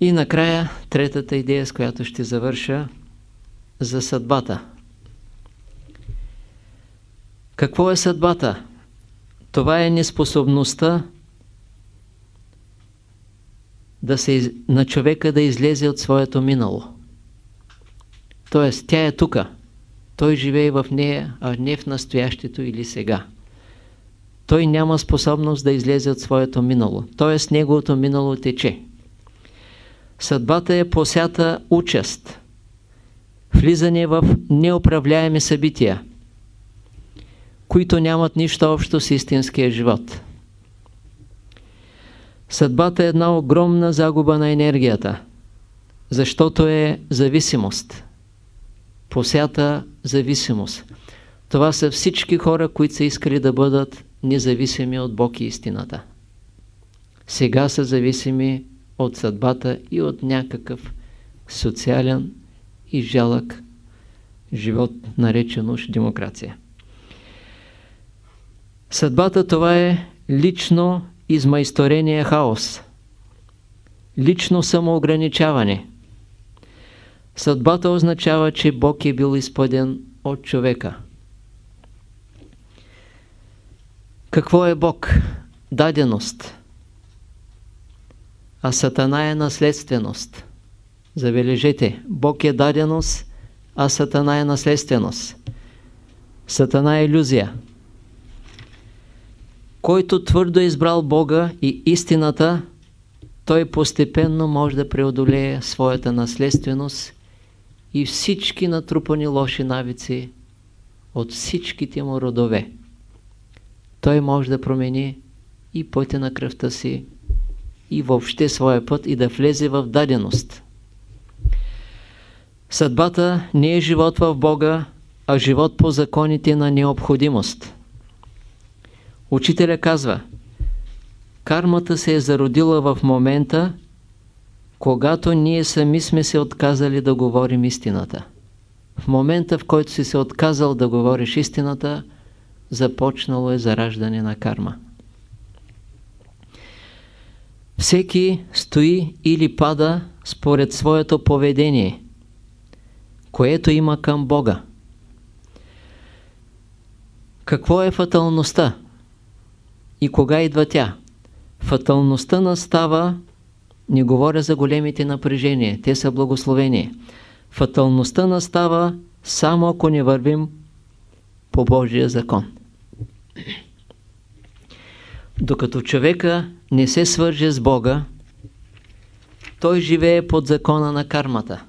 И накрая, третата идея, с която ще завърша, за съдбата. Какво е съдбата? Това е неспособността да се, на човека да излезе от своето минало. Тоест, тя е тука. Той живее в нея, а не в настоящето или сега. Той няма способност да излезе от своето минало. Тоест, неговото минало тече. Съдбата е посята участ. Влизане в неуправляеми събития, които нямат нищо общо с истинския живот. Съдбата е една огромна загуба на енергията, защото е зависимост. Посята зависимост. Това са всички хора, които са искали да бъдат независими от Бог и истината. Сега са зависими от съдбата и от някакъв социален и жалък живот, наречен уж демокрация. Съдбата това е лично измайсторения хаос, лично самоограничаване. Съдбата означава, че Бог е бил изпъден от човека. Какво е Бог? Даденост. А Сатана е наследственост. Забележете, Бог е даденост, а Сатана е наследственост. Сатана е иллюзия. Който твърдо е избрал Бога и истината, той постепенно може да преодолее своята наследственост и всички натрупани лоши навици от всичките му родове. Той може да промени и пътя на кръвта си, и въобще своя път и да влезе в даденост. Съдбата не е живот в Бога, а живот по законите на необходимост. Учителя казва, кармата се е зародила в момента, когато ние сами сме се отказали да говорим истината. В момента, в който си се отказал да говориш истината, започнало е зараждане на карма. Всеки стои или пада според своето поведение, което има към Бога. Какво е фаталността? И кога идва тя? Фаталността настава, не говоря за големите напрежения, те са благословения. Фаталността настава само ако не вървим по Божия закон. Докато човека не се свърже с Бога, той живее под закона на кармата.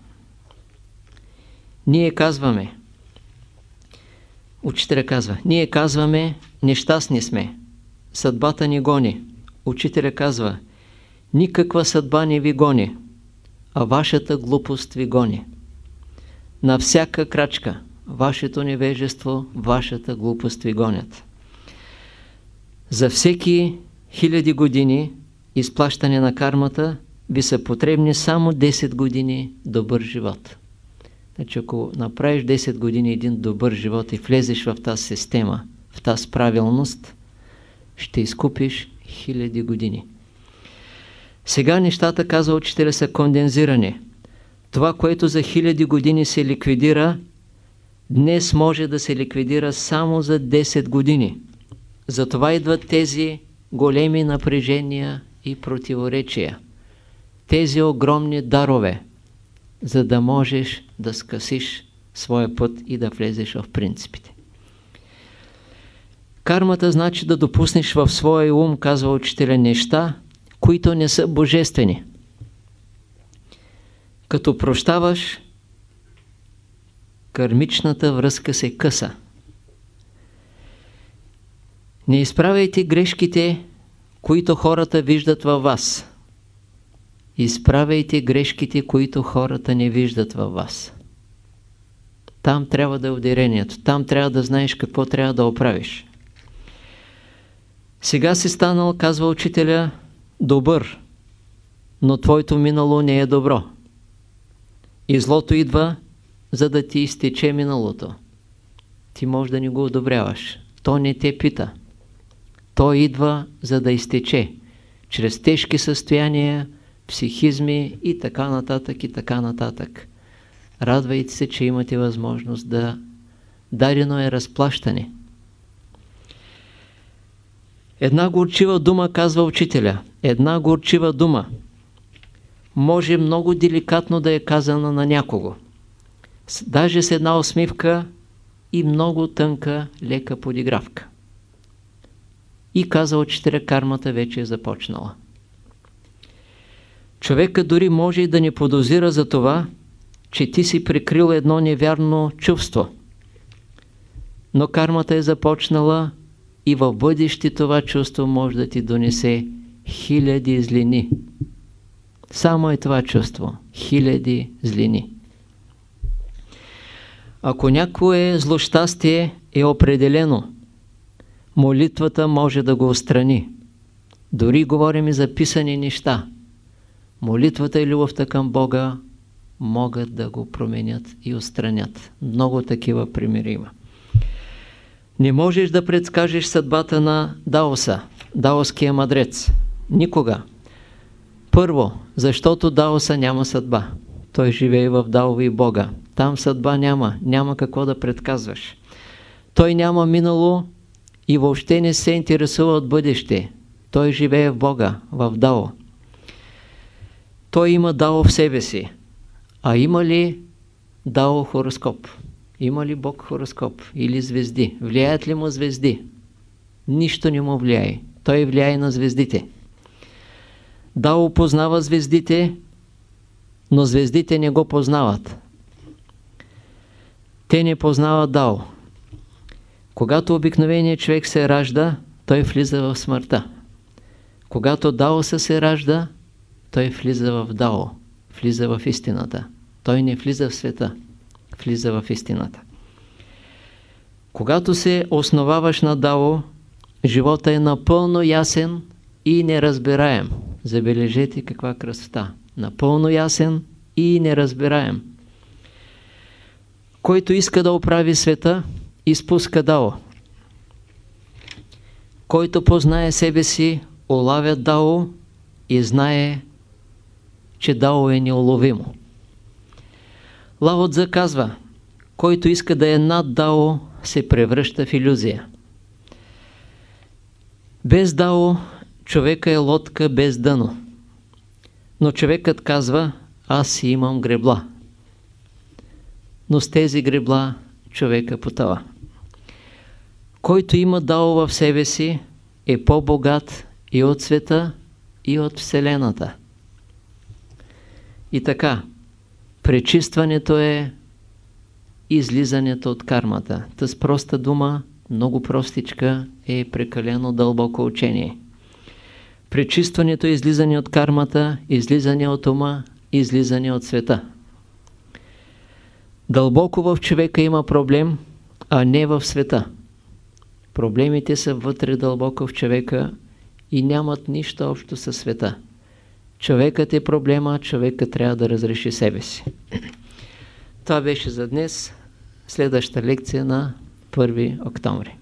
Ние казваме, учителя казва, ние казваме, нещастни сме, съдбата ни гони. Учителя казва, никаква съдба не ви гони, а вашата глупост ви гони. На всяка крачка, вашето невежество, вашата глупост ви гонят. За всеки хиляди години изплащане на кармата ви са потребни само 10 години добър живот. Значи ако направиш 10 години един добър живот и влезеш в тази система, в тази правилност, ще изкупиш хиляди години. Сега нещата, казва учителя, са кондензирани. Това, което за хиляди години се ликвидира, днес може да се ликвидира само за 10 години. Затова идват тези големи напрежения и противоречия. Тези огромни дарове, за да можеш да скъсиш своя път и да влезеш в принципите. Кармата значи да допуснеш в своя ум, казва учителя, неща, които не са божествени. Като прощаваш, кармичната връзка се къса. Не изправяйте грешките, които хората виждат във вас. Изправяйте грешките, които хората не виждат във вас. Там трябва да е ударението. Там трябва да знаеш какво трябва да оправиш. Сега си станал, казва учителя, добър, но твоето минало не е добро. И злото идва, за да ти изтече миналото. Ти може да не го одобряваш. То не те пита. Той идва за да изтече. Чрез тежки състояния, психизми и така нататък и така нататък. Радвайте се, че имате възможност да дарено е разплащане. Една горчива дума, казва учителя. Една горчива дума може много деликатно да е казана на някого. Даже с една усмивка и много тънка, лека подигравка. И каза учителя, кармата вече е започнала. Човека дори може и да не подозира за това, че ти си прикрил едно невярно чувство. Но кармата е започнала и в бъдеще това чувство може да ти донесе хиляди злини. Само е това чувство. Хиляди злини. Ако някое злощастие е определено, молитвата може да го отстрани. Дори говорим и за писани неща. Молитвата и любовта към Бога могат да го променят и отстранят. Много такива примери има. Не можеш да предскажеш съдбата на Даоса, даоския мадрец. Никога. Първо, защото Даоса няма съдба. Той живее в Дао и Бога. Там съдба няма, няма какво да предказваш. Той няма минало и въобще не се интересува от бъдеще. Той живее в Бога, в Дао. Той има Дао в себе си. А има ли Дао хороскоп? Има ли Бог хороскоп? Или звезди? Влияят ли му звезди? Нищо не му влияе. Той влияе на звездите. Дао познава звездите, но звездите не го познават. Те не познават Дао. Когато обикновеният човек се ражда, той влиза в смъртта. Когато Даоса се ражда, той влиза в Дао, влиза в истината. Той не влиза в света, влиза в истината. Когато се основаваш на Дао, живота е напълно ясен и неразбираем. Забележете каква красота. Напълно ясен и неразбираем. Който иска да оправи света, изпуска Дао. Който познае себе си, улавя Дао и знае, че Дао е неуловимо. Лао Цзъ казва, който иска да е над Дао, се превръща в иллюзия. Без Дао човека е лодка без дъно. Но човекът казва, аз си имам гребла. Но с тези гребла човека потава. Който има дао в себе си, е по-богат и от света, и от Вселената. И така, пречистването е излизането от кармата. Тъс проста дума, много простичка, е прекалено дълбоко учение. Пречистването е излизане от кармата, излизане от ума, излизане от света. Дълбоко в човека има проблем, а не в света. Проблемите са вътре дълбоко в човека и нямат нищо общо със света. Човекът е проблема, човекът трябва да разреши себе си. Това беше за днес. Следващата лекция на 1 октомври.